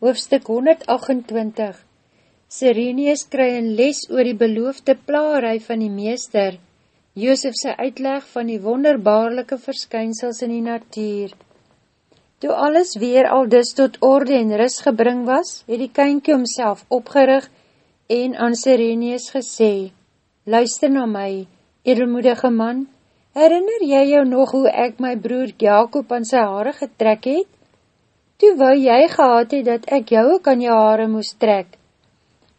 Hoofstuk 128 Sirenius kry een les oor die beloofde plaarij van die meester, Joosefse uitleg van die wonderbaarlike verskynsels in die natuur. Toe alles weer al dis tot orde en ris gebring was, het die kynkie homself opgerig en aan Sirenius gesê, Luister na my, edelmoedige man, herinner jy jou nog hoe ek my broer Jacob aan sy haare getrek het? Toe wou jy gehad het, dat ek jou ook aan jou haare moest trek.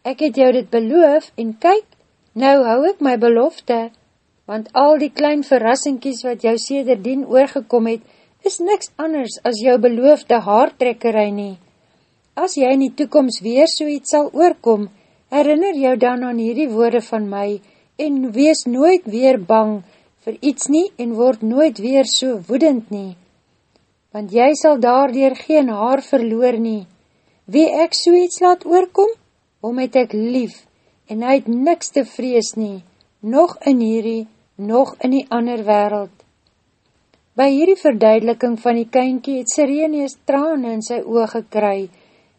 Ek het jou dit beloof, en kyk, nou hou ek my belofte, want al die klein verrassingkies wat jou sederdien oorgekom het, is niks anders as jou beloofde haartrekkerij nie. As jy in die toekomst weer so iets sal oorkom, herinner jou dan aan hierdie woorde van my, en wees nooit weer bang vir iets nie, en word nooit weer so woedend nie want jy sal daardoor geen haar verloor nie. Wie ek so iets laat oorkom, om het ek lief, en hy het niks te vrees nie, nog in hierdie, nog in die ander wereld. By hierdie verduideliking van die kynkie het Sireneus trane in sy oog gekry,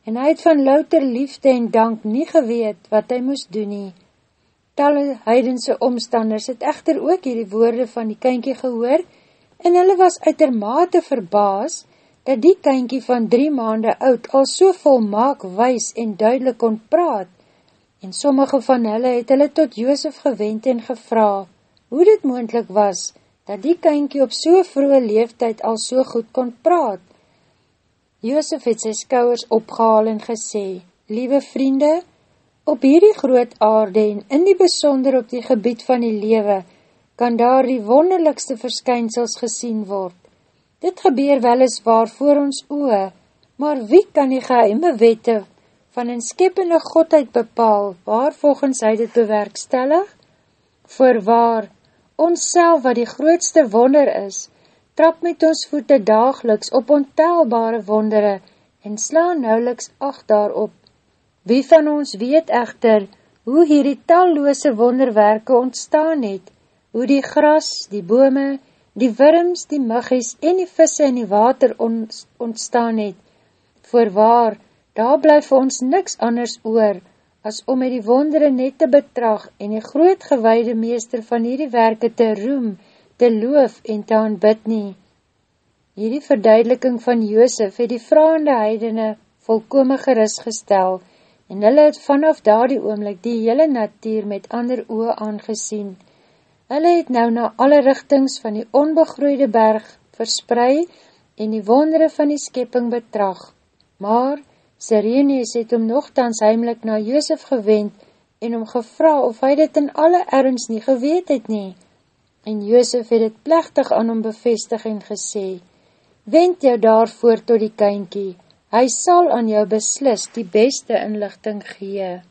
en hy het van louter liefde en dank nie geweet wat hy moes doen nie. Talle heidense omstanders het echter ook hierdie woorde van die kynkie gehoor, en hulle was uitermate verbaas, dat die kynkie van drie maande oud al so volmaak wys en duidelik kon praat, en sommige van hulle het hulle tot Joosef gewend en gevra, hoe dit moendlik was, dat die kynkie op so vroege leeftijd al so goed kon praat. Joosef het sy skouwers opgehaal en gesê, Liewe vriende, op hierdie groot aarde en in die besonder op die gebied van die lewe, kan daar die wonderlikste verskynsels gesien word. Dit gebeur wel eens waar voor ons oe, maar wie kan die geheime wette van een skepende godheid bepaal, waar volgens hy dit bewerkstellig? Voorwaar, ons self wat die grootste wonder is, trap met ons voete dageliks op ontelbare wondere en slaan nauweliks acht daarop. Wie van ons weet echter, hoe hierdie talloose wonderwerke ontstaan het, hoe die gras, die bome, die wurms, die muggies en die visse in die water ontstaan het. Voorwaar, daar blyf ons niks anders oor, as om met die wondere net te betrag en die groot gewaide meester van hierdie werke te roem, te loof en te aanbid nie. Hierdie verduideliking van Joosef het die vraande heidene volkome geris gestel, en hulle het vanaf daar die oomlik die hele natuur met ander oe aangesien, Hulle het nou na alle richtings van die onbegroeide berg versprei en die wondere van die skepping betrag. Maar Sireneus het om nogthans heimlik na Joosef gewend en om gevra of hy dit in alle ergens nie geweet het nie. En Joosef het het plechtig aan hom bevestig en gesê, Wend jou daarvoor tot die kynkie, hy sal aan jou beslis die beste inlichting gee.